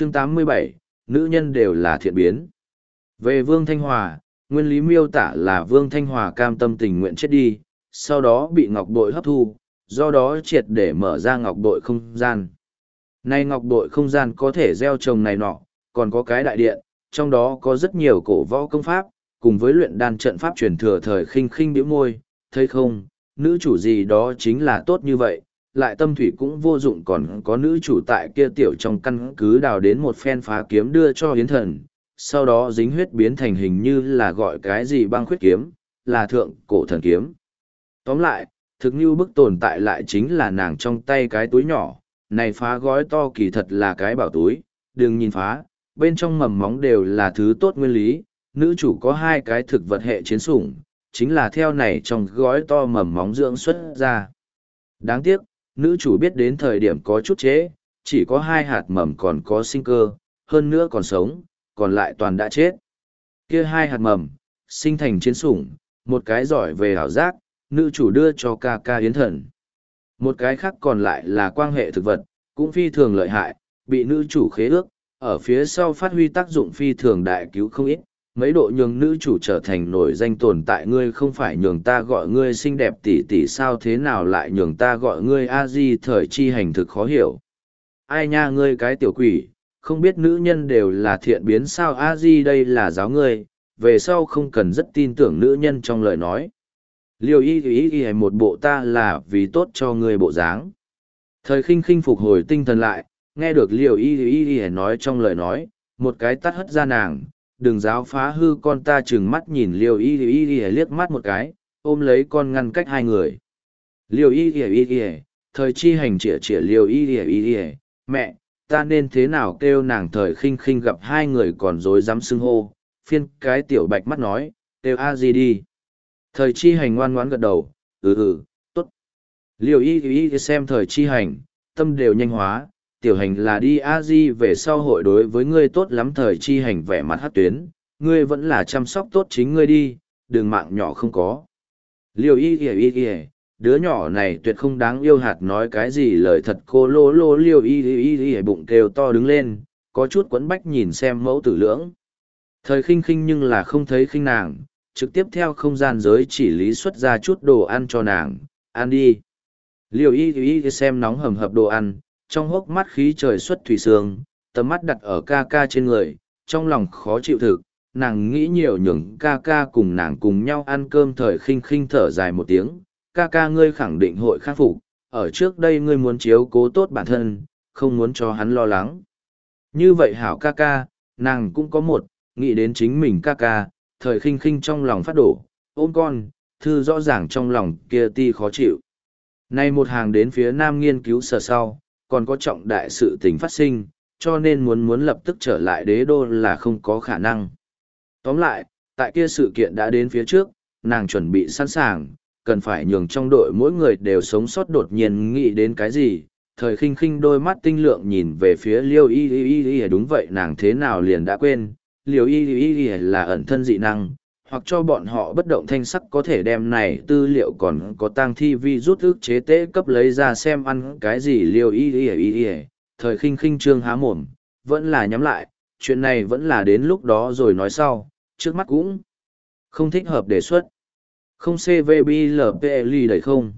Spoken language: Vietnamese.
chương 87, nữ nhân đều là thiện biến. Về Vương Thanh Hòa, nguyên lý miêu tả là Vương Thanh Hòa cam tâm tình nguyện chết đi, sau đó bị ngọc bội hấp thu, do đó triệt để mở ra ngọc bội không gian. Nay ngọc bội không gian có thể gieo trồng này nọ, còn có cái đại điện, trong đó có rất nhiều cổ võ công pháp, cùng với luyện đan trận pháp truyền thừa thời khinh khinh biểu môi, thấy không, nữ chủ gì đó chính là tốt như vậy, lại tâm thủy cũng vô dụng còn có nữ chủ tại kia tiểu trong căn cứ đào đến một phen phá kiếm đưa cho hiến thần, sau đó dính huyết biến thành hình như là gọi cái gì băng khuyết kiếm, là thượng cổ thần kiếm. Tóm lại, thực như bức tồn tại lại chính là nàng trong tay cái túi nhỏ, này phá gói to kỳ thật là cái bảo túi, đừng nhìn phá, bên trong mầm móng đều là thứ tốt nguyên lý, nữ chủ có hai cái thực vật hệ chiến sủng, chính là theo này trong gói to mầm móng dưỡng xuất ra. Đáng tiếc, nữ chủ biết đến thời điểm có chút chế, chỉ có hai hạt mầm còn có sinh cơ, hơn nữa còn sống, còn lại toàn đã chết. Kia hai hạt mầm, sinh thành chiến sủng, một cái giỏi về hảo giác, nữ chủ đưa cho ca ca yến thần. Một cái khác còn lại là quan hệ thực vật, cũng phi thường lợi hại, bị nữ chủ khế ước, ở phía sau phát huy tác dụng phi thường đại cứu không ít, mấy độ nhường nữ chủ trở thành nổi danh tồn tại ngươi không phải nhường ta gọi ngươi xinh đẹp tỷ tỷ sao thế nào lại nhường ta gọi ngươi a di thời chi hành thực khó hiểu. Ai nha ngươi cái tiểu quỷ, không biết nữ nhân đều là thiện biến sao a di đây là giáo ngươi, về sau không cần rất tin tưởng nữ nhân trong lời nói. Liều y y y một bộ ta là vì tốt cho ngươi bộ dáng. Thời khinh khinh phục hồi tinh thần lại, nghe được liều y y y nói trong lời nói, một cái tắt hất ra nàng đừng giáo phá hư con ta chừng mắt nhìn liều y y y liếc mắt một cái, ôm lấy con ngăn cách hai người. Liều y y y y, thời chi hành chĩa chĩa liều y y y y, mẹ, ta nên thế nào kêu nàng thời khinh khinh gặp hai người còn dối dám xưng hô, phiên cái tiểu bạch mắt nói kêu a gì đi. Thời chi hành ngoan ngoãn gật đầu ừ ừ t ố t liều y y xem thời chi hành, tâm đều nhanh hóa tiểu hành là đi a di về sau hội đối với ngươi tốt lắm thời chi hành vẻ mặt hát tuyến, ngươi vẫn là chăm sóc tốt chính ngươi đi đường mạng nhỏ không có. Liều y ỉa y ỉa đứa nhỏ này tuyệt không đáng yêu hạt nói cái gì lời thật, cô lô lô liều y y y bụng kêu to đứng lên, có chút quấn bách nhìn xem mẫu tử lưỡng. Thời khinh khinh nhưng là không thấy khinh nàng, trực tiếp theo không gian giới chỉ lý xuất ra chút đồ ăn cho nàng, ăn đi. Liều y y xem nóng hầm hập đồ ăn trong hốc mắt khí trời xuất thủy sương, tầm mắt đặt ở ca ca trên người, trong lòng khó chịu thực, nàng nghĩ nhiều nhường ca ca cùng nàng cùng nhau ăn cơm thời khinh khinh thở dài một tiếng, ca ca ngươi khẳng định hội khắc phục, ở trước đây ngươi muốn chiếu cố tốt bản thân, không muốn cho hắn lo lắng. Như vậy hảo ca ca, nàng cũng có một, nghĩ đến chính mình ca ca, thời khinh khinh trong lòng phát đổ, ôm con, thư rõ ràng trong lòng kia ti khó chịu. Nay một hàng đến phía nam nghiên cứu sở sau, còn có trọng đại sự tình phát sinh, cho nên muốn muốn lập tức trở lại đế đô là không có khả năng. Tóm lại, tại kia sự kiện đã đến phía trước, nàng chuẩn bị sẵn sàng, cần phải nhường trong đội mỗi người đều sống sót đột nhiên nghĩ đến cái gì. Thời khinh khinh đôi mắt tinh lượng nhìn về phía liêu y y y y đúng vậy nàng thế nào liền đã quên, liêu y y y là ẩn thân dị năng, hoặc cho bọn họ bất động thanh sắc có thể đem này tư liệu còn có tang thi vi rút ức chế tế cấp lấy ra xem ăn cái gì liều y y y y. Thời khinh khinh trương há mồm, vẫn là nhắm lại, chuyện này vẫn là đến lúc đó rồi nói sau, trước mắt cũng không thích hợp đề xuất. Không cvblpli đầy không.